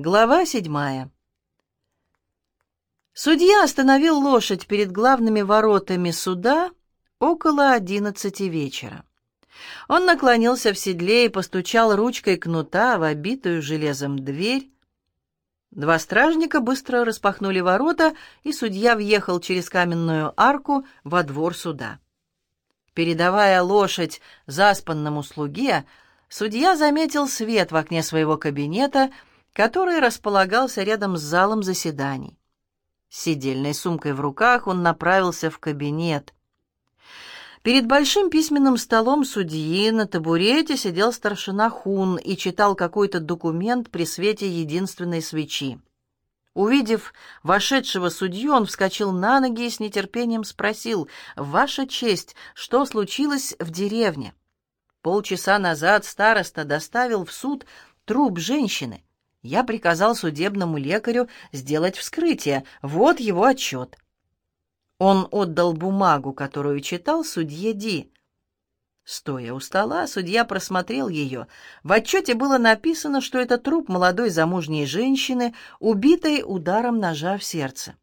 Глава седьмая. Судья остановил лошадь перед главными воротами суда около одиннадцати вечера. Он наклонился в седле и постучал ручкой кнута в обитую железом дверь. Два стражника быстро распахнули ворота, и судья въехал через каменную арку во двор суда. Передавая лошадь заспанному слуге, судья заметил свет в окне своего кабинета — который располагался рядом с залом заседаний. С сидельной сумкой в руках он направился в кабинет. Перед большим письменным столом судьи на табурете сидел старшина Хун и читал какой-то документ при свете единственной свечи. Увидев вошедшего судью, он вскочил на ноги и с нетерпением спросил, «Ваша честь, что случилось в деревне?» Полчаса назад староста доставил в суд труп женщины. Я приказал судебному лекарю сделать вскрытие. Вот его отчет. Он отдал бумагу, которую читал судье Ди. Стоя у стола, судья просмотрел ее. В отчете было написано, что это труп молодой замужней женщины, убитой ударом ножа в сердце.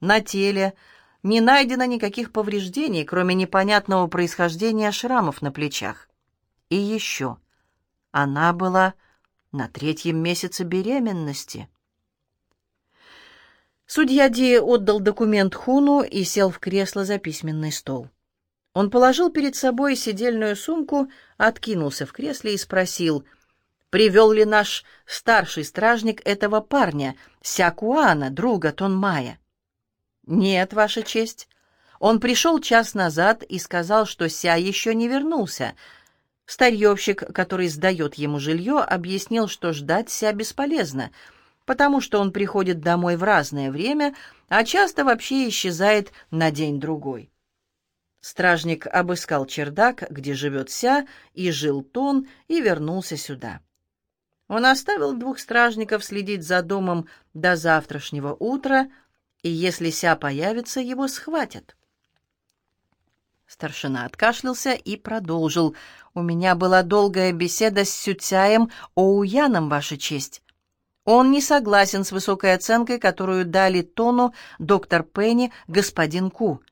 На теле не найдено никаких повреждений, кроме непонятного происхождения шрамов на плечах. И еще. Она была на третьем месяце беременности. Судья Ди отдал документ Хуну и сел в кресло за письменный стол. Он положил перед собой сидельную сумку, откинулся в кресле и спросил, привел ли наш старший стражник этого парня, Сякуана, друга Тонмая. «Нет, Ваша честь. Он пришел час назад и сказал, что Ся еще не вернулся», Старьевщик, который сдает ему жилье, объяснил, что ждать себя бесполезно, потому что он приходит домой в разное время, а часто вообще исчезает на день-другой. Стражник обыскал чердак, где живет Ся, и жил Тон, и вернулся сюда. Он оставил двух стражников следить за домом до завтрашнего утра, и если Ся появится, его схватят. Старшина откашлялся и продолжил. «У меня была долгая беседа с Сютяем Оуяном, Ваша честь. Он не согласен с высокой оценкой, которую дали Тону доктор Пенни, господин Ку.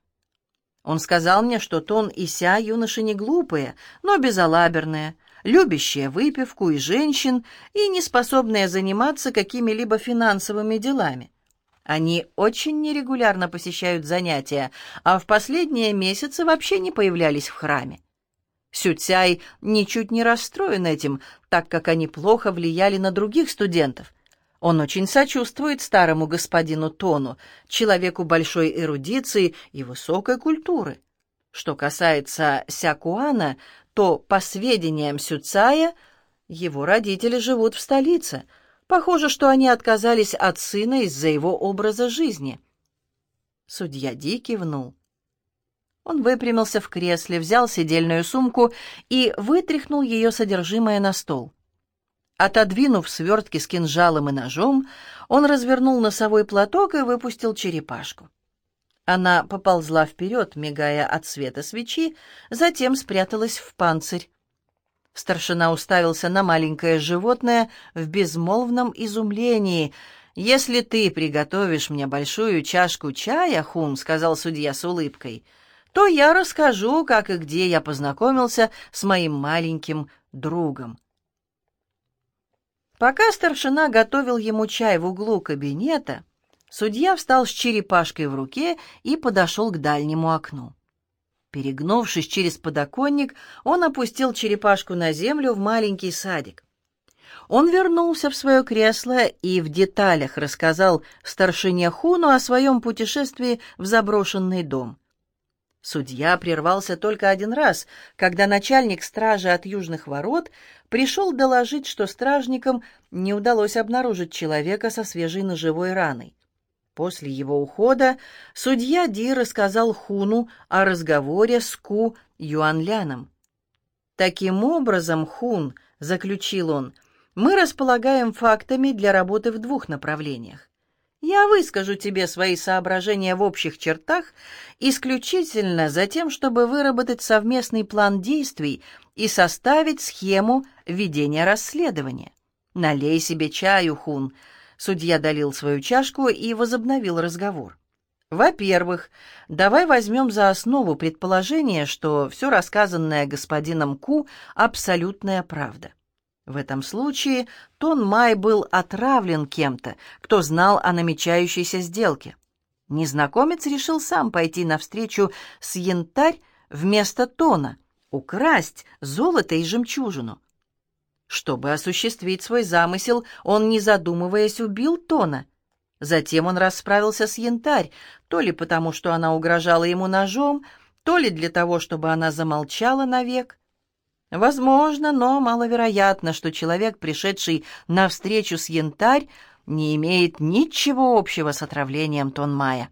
Он сказал мне, что Тон и Ся юноши не глупые, но безалаберные, любящие выпивку и женщин и не способные заниматься какими-либо финансовыми делами. Они очень нерегулярно посещают занятия, а в последние месяцы вообще не появлялись в храме. Сюцяй ничуть не расстроен этим, так как они плохо влияли на других студентов. Он очень сочувствует старому господину Тону, человеку большой эрудиции и высокой культуры. Что касается Сякуана, то, по сведениям Сюцая, его родители живут в столице — Похоже, что они отказались от сына из-за его образа жизни. Судья Ди кивнул. Он выпрямился в кресле, взял сидельную сумку и вытряхнул ее содержимое на стол. Отодвинув свертки с кинжалом и ножом, он развернул носовой платок и выпустил черепашку. Она поползла вперед, мигая от света свечи, затем спряталась в панцирь. Старшина уставился на маленькое животное в безмолвном изумлении. «Если ты приготовишь мне большую чашку чая, Хун, — сказал судья с улыбкой, — то я расскажу, как и где я познакомился с моим маленьким другом». Пока старшина готовил ему чай в углу кабинета, судья встал с черепашкой в руке и подошел к дальнему окну. Перегнувшись через подоконник, он опустил черепашку на землю в маленький садик. Он вернулся в свое кресло и в деталях рассказал старшине Хуну о своем путешествии в заброшенный дом. Судья прервался только один раз, когда начальник стражи от южных ворот пришел доложить, что стражникам не удалось обнаружить человека со свежей ножевой раной. После его ухода судья Ди рассказал Хуну о разговоре с Ку Юанляном. «Таким образом, Хун», — заключил он, — «мы располагаем фактами для работы в двух направлениях. Я выскажу тебе свои соображения в общих чертах исключительно за тем, чтобы выработать совместный план действий и составить схему ведения расследования. Налей себе чаю, Хун, Судья долил свою чашку и возобновил разговор. Во-первых, давай возьмем за основу предположение, что все рассказанное господином Ку — абсолютная правда. В этом случае Тон Май был отравлен кем-то, кто знал о намечающейся сделке. Незнакомец решил сам пойти навстречу с янтарь вместо Тона, украсть золото и жемчужину. Чтобы осуществить свой замысел, он, не задумываясь, убил Тона — Затем он расправился с янтарь, то ли потому, что она угрожала ему ножом, то ли для того, чтобы она замолчала навек. Возможно, но маловероятно, что человек, пришедший на встречу с янтарь, не имеет ничего общего с отравлением Тонмая.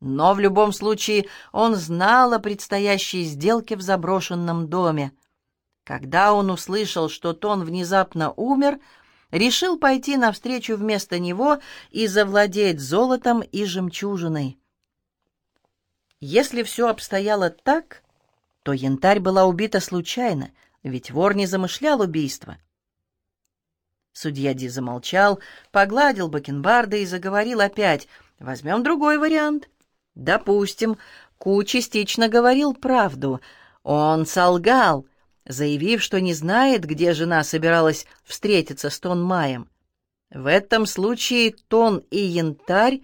Но в любом случае он знал о предстоящей сделке в заброшенном доме. Когда он услышал, что Тон внезапно умер, решил пойти навстречу вместо него и завладеть золотом и жемчужиной. Если все обстояло так, то янтарь была убита случайно, ведь вор не замышлял убийство. Судья Ди замолчал, погладил бакенбарда и заговорил опять. «Возьмем другой вариант. Допустим, Ку частично говорил правду. Он солгал, заявив, что не знает, где жена собиралась встретиться с Тон Маем. В этом случае Тон и Янтарь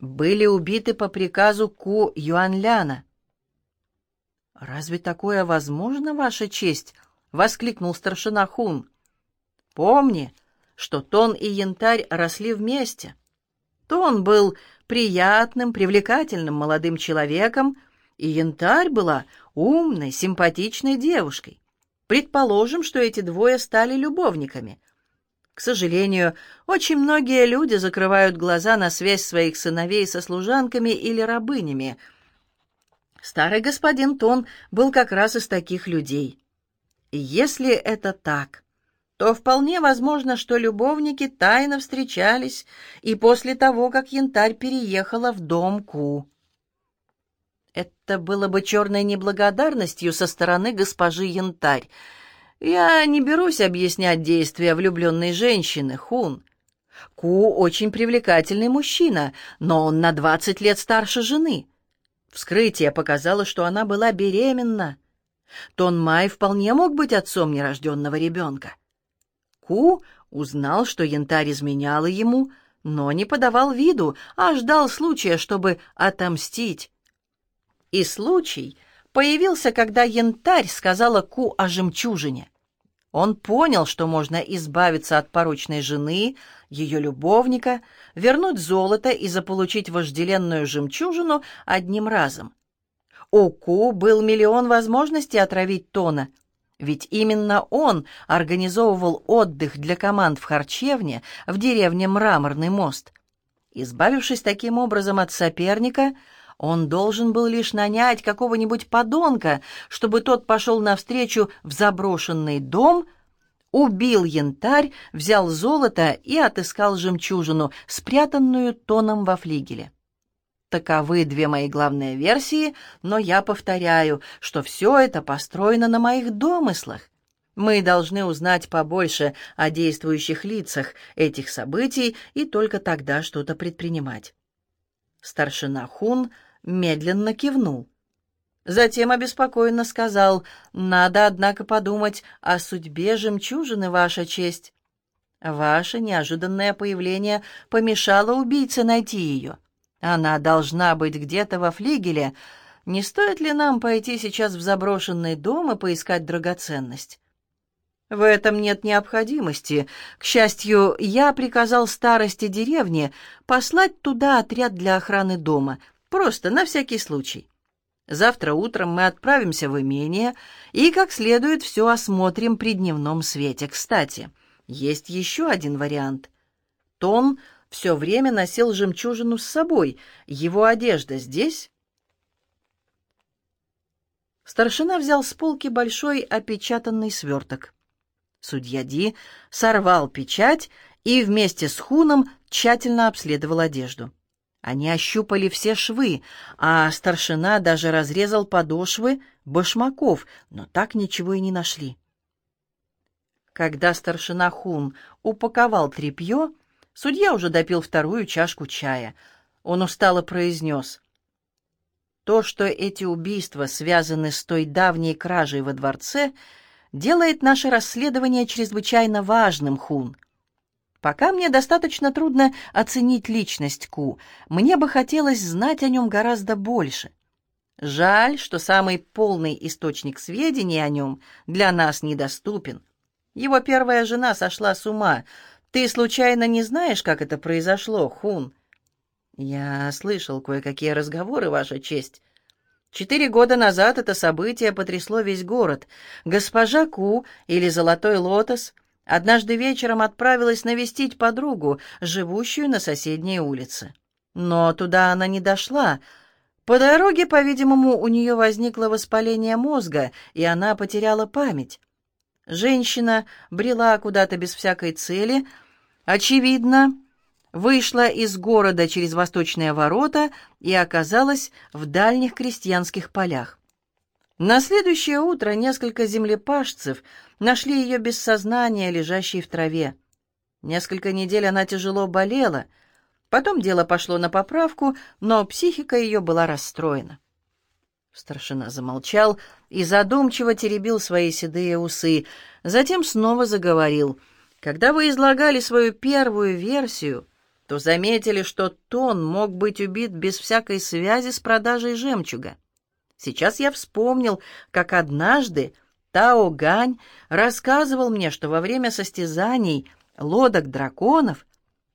были убиты по приказу Ку Юанляна. «Разве такое возможно, Ваша честь?» — воскликнул старшина Хун. «Помни, что Тон и Янтарь росли вместе. Тон был приятным, привлекательным молодым человеком, и Янтарь была умной, симпатичной девушкой. Предположим, что эти двое стали любовниками. К сожалению, очень многие люди закрывают глаза на связь своих сыновей со служанками или рабынями. Старый господин Тон был как раз из таких людей. И если это так, то вполне возможно, что любовники тайно встречались и после того, как янтарь переехала в дом Ку. Это было бы черной неблагодарностью со стороны госпожи Янтарь. Я не берусь объяснять действия влюбленной женщины, Хун. Ку очень привлекательный мужчина, но он на двадцать лет старше жены. Вскрытие показало, что она была беременна. Тон Май вполне мог быть отцом нерожденного ребенка. Ку узнал, что янтарь изменяла ему, но не подавал виду, а ждал случая, чтобы отомстить. И случай появился, когда янтарь сказала Ку о жемчужине. Он понял, что можно избавиться от порочной жены, ее любовника, вернуть золото и заполучить вожделенную жемчужину одним разом. У Ку был миллион возможностей отравить Тона, ведь именно он организовывал отдых для команд в харчевне в деревне Мраморный мост. Избавившись таким образом от соперника, он должен был лишь нанять какого-нибудь подонка, чтобы тот пошел навстречу в заброшенный дом, убил янтарь, взял золото и отыскал жемчужину, спрятанную тоном во флигеле. Таковы две мои главные версии, но я повторяю, что все это построено на моих домыслах. Мы должны узнать побольше о действующих лицах этих событий и только тогда что-то предпринимать. Старшина Хун медленно кивнул. Затем обеспокоенно сказал, «Надо, однако, подумать о судьбе жемчужины, Ваша честь. Ваше неожиданное появление помешало убийце найти ее. Она должна быть где-то во флигеле. Не стоит ли нам пойти сейчас в заброшенный дом и поискать драгоценность?» В этом нет необходимости. К счастью, я приказал старости деревни послать туда отряд для охраны дома, просто на всякий случай. Завтра утром мы отправимся в имение и как следует все осмотрим при дневном свете. Кстати, есть еще один вариант. Тон все время носил жемчужину с собой. Его одежда здесь? Старшина взял с полки большой опечатанный сверток. Судья Ди сорвал печать и вместе с Хуном тщательно обследовал одежду. Они ощупали все швы, а старшина даже разрезал подошвы башмаков, но так ничего и не нашли. Когда старшина Хун упаковал тряпье, Судья уже допил вторую чашку чая. Он устало произнес. То, что эти убийства связаны с той давней кражей во дворце, делает наше расследование чрезвычайно важным, Хун. Пока мне достаточно трудно оценить личность Ку, мне бы хотелось знать о нем гораздо больше. Жаль, что самый полный источник сведений о нем для нас недоступен. Его первая жена сошла с ума. Ты случайно не знаешь, как это произошло, Хун? Я слышал кое-какие разговоры, Ваша честь. Четыре года назад это событие потрясло весь город. Госпожа Ку, или Золотой Лотос, однажды вечером отправилась навестить подругу, живущую на соседней улице. Но туда она не дошла. По дороге, по-видимому, у нее возникло воспаление мозга, и она потеряла память. Женщина брела куда-то без всякой цели. Очевидно, вышла из города через восточные ворота и оказалась в дальних крестьянских полях. На следующее утро несколько землепашцев нашли ее без сознания, лежащей в траве. Несколько недель она тяжело болела. Потом дело пошло на поправку, но психика ее была расстроена. Старшина замолчал и задумчиво теребил свои седые усы. Затем снова заговорил. «Когда вы излагали свою первую версию, то заметили, что Тон мог быть убит без всякой связи с продажей жемчуга. Сейчас я вспомнил, как однажды Тао Гань рассказывал мне, что во время состязаний лодок драконов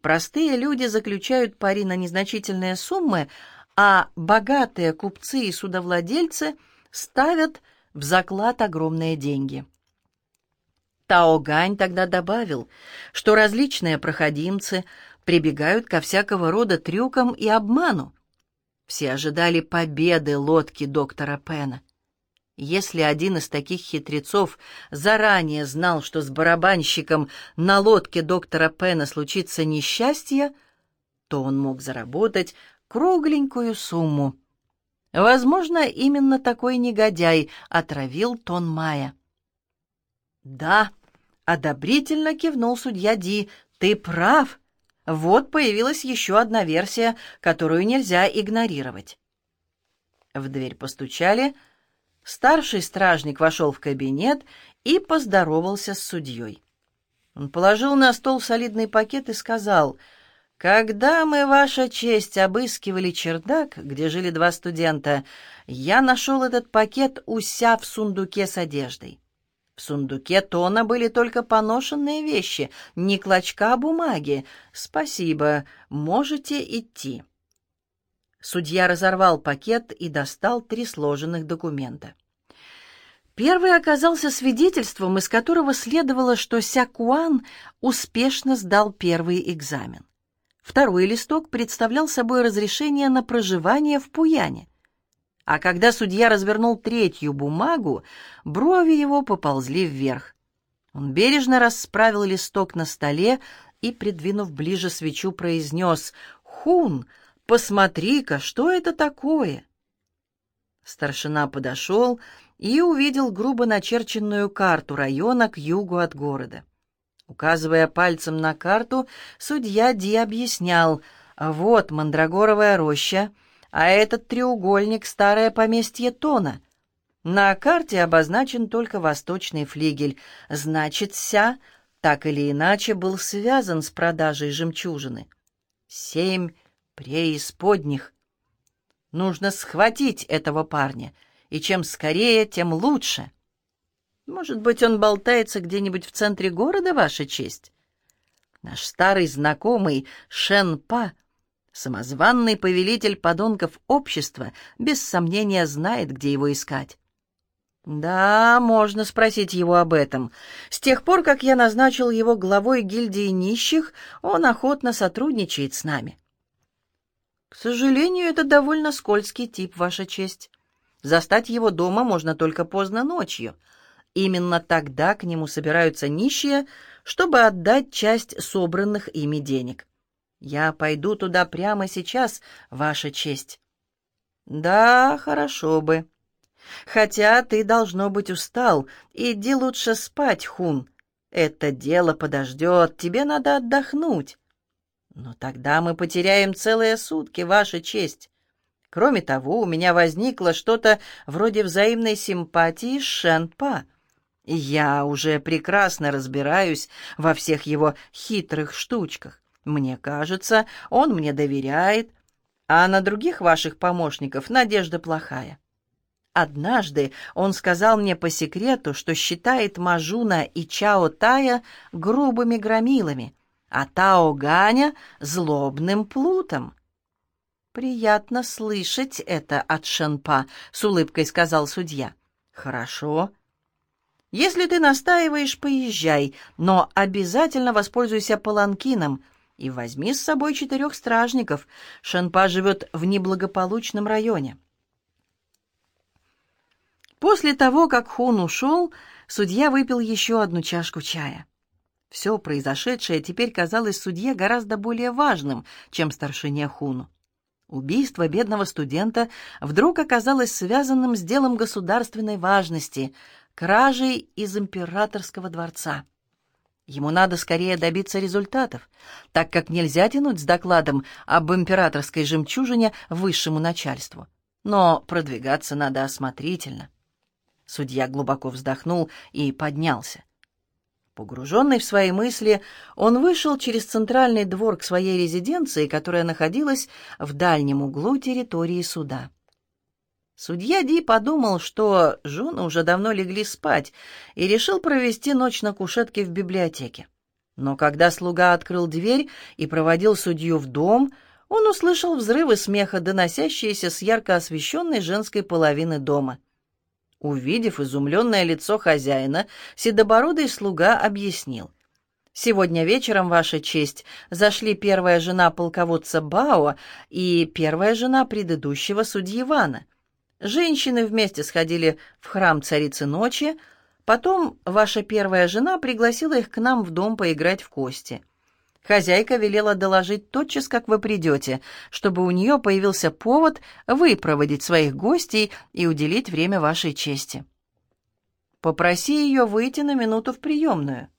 простые люди заключают пари на незначительные суммы, а богатые купцы и судовладельцы ставят в заклад огромные деньги. Тао Гань тогда добавил, что различные проходимцы прибегают ко всякого рода трюкам и обману. Все ожидали победы лодки доктора Пена. Если один из таких хитрецов заранее знал, что с барабанщиком на лодке доктора Пена случится несчастье, то он мог заработать кругленькую сумму. Возможно, именно такой негодяй отравил Тон Мая. «Да», — одобрительно кивнул судья Ди, — «ты прав. Вот появилась еще одна версия, которую нельзя игнорировать». В дверь постучали. Старший стражник вошел в кабинет и поздоровался с судьей. Он положил на стол солидный пакет и сказал — когда мы, Ваша честь, обыскивали чердак, где жили два студента, я нашел этот пакет уся в сундуке с одеждой. В сундуке Тона были только поношенные вещи, не клочка бумаги. Спасибо, можете идти. Судья разорвал пакет и достал три сложенных документа. Первый оказался свидетельством, из которого следовало, что Сякуан успешно сдал первый экзамен. Второй листок представлял собой разрешение на проживание в Пуяне. А когда судья развернул третью бумагу, брови его поползли вверх. Он бережно расправил листок на столе и, придвинув ближе свечу, произнес «Хун, посмотри-ка, что это такое?» Старшина подошел и увидел грубо начерченную карту района к югу от города. Указывая пальцем на карту, судья Ди объяснял, «Вот Мандрагоровая роща, а этот треугольник — старое поместье Тона. На карте обозначен только восточный флигель, значит, Ся так или иначе был связан с продажей жемчужины. Семь преисподних. Нужно схватить этого парня, и чем скорее, тем лучше». Может быть, он болтается где-нибудь в центре города, Ваша честь? Наш старый знакомый Шен Па, самозванный повелитель подонков общества, без сомнения знает, где его искать. Да, можно спросить его об этом. С тех пор, как я назначил его главой гильдии нищих, он охотно сотрудничает с нами. К сожалению, это довольно скользкий тип, Ваша честь. Застать его дома можно только поздно ночью — Именно тогда к нему собираются нищие, чтобы отдать часть собранных ими денег. Я пойду туда прямо сейчас, Ваша честь. Да, хорошо бы. Хотя ты, должно быть, устал. Иди лучше спать, Хун. Это дело подождет, тебе надо отдохнуть. Но тогда мы потеряем целые сутки, Ваша честь. Кроме того, у меня возникло что-то вроде взаимной симпатии с Шенпа. Я уже прекрасно разбираюсь во всех его хитрых штучках. Мне кажется, он мне доверяет, а на других ваших помощников надежда плохая. Однажды он сказал мне по секрету, что считает Мажуна и Чао Тая грубыми громилами, а Тао Ганя — злобным плутом. «Приятно слышать это от Шенпа», — с улыбкой сказал судья. «Хорошо. Если ты настаиваешь, поезжай, но обязательно воспользуйся паланкином и возьми с собой четырех стражников. Шенпа живет в неблагополучном районе». После того, как Хун ушел, судья выпил еще одну чашку чая. Все произошедшее теперь казалось судье гораздо более важным, чем старшине Хуну. Убийство бедного студента вдруг оказалось связанным с делом государственной важности — кражей из императорского дворца. Ему надо скорее добиться результатов, так как нельзя тянуть с докладом об императорской жемчужине высшему начальству. Но продвигаться надо осмотрительно. Судья глубоко вздохнул и поднялся. Погруженный в свои мысли, он вышел через центральный двор к своей резиденции, которая находилась в дальнем углу территории суда. Судья Ди подумал, что жены уже давно легли спать, и решил провести ночь на кушетке в библиотеке. Но когда слуга открыл дверь и проводил судью в дом, он услышал взрывы смеха, доносящиеся с ярко освещенной женской половины дома — Увидев изумленное лицо хозяина, седобородый слуга объяснил. «Сегодня вечером, Ваша честь, зашли первая жена полководца Бао и первая жена предыдущего судьи Ивана. Женщины вместе сходили в храм Царицы Ночи, потом ваша первая жена пригласила их к нам в дом поиграть в кости. Хозяйка велела доложить тотчас, как вы придете, чтобы у нее появился повод выпроводить своих гостей и уделить время вашей чести. Попроси ее выйти на минуту в приемную.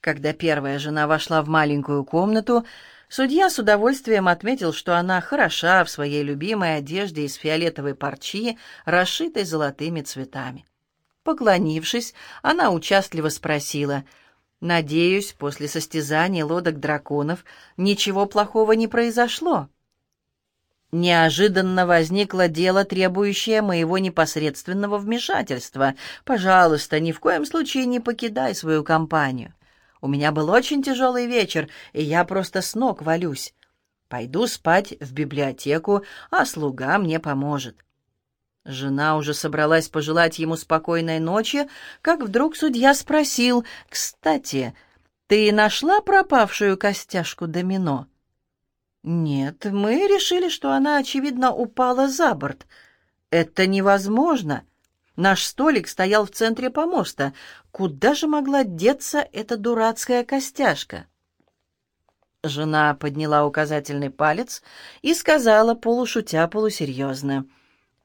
Когда первая жена вошла в маленькую комнату, судья с удовольствием отметил, что она хороша в своей любимой одежде из фиолетовой парчи, расшитой золотыми цветами. Поклонившись, она участливо спросила — Надеюсь, после состязания лодок драконов ничего плохого не произошло. Неожиданно возникло дело, требующее моего непосредственного вмешательства. Пожалуйста, ни в коем случае не покидай свою компанию. У меня был очень тяжелый вечер, и я просто с ног валюсь. Пойду спать в библиотеку, а слуга мне поможет. Жена уже собралась пожелать ему спокойной ночи, как вдруг судья спросил, «Кстати, ты нашла пропавшую костяшку домино?» «Нет, мы решили, что она, очевидно, упала за борт. Это невозможно. Наш столик стоял в центре помоста. Куда же могла деться эта дурацкая костяшка?» Жена подняла указательный палец и сказала, полушутя, полусерьезно, —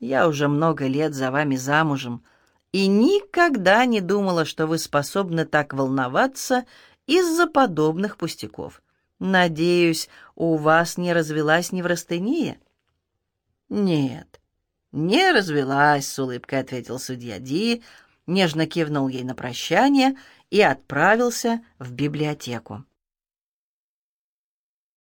я уже много лет за вами замужем и никогда не думала, что вы способны так волноваться из-за подобных пустяков. Надеюсь, у вас не развелась неврастения?» «Нет, не развелась», — с улыбкой ответил судья Ди, нежно кивнул ей на прощание и отправился в библиотеку.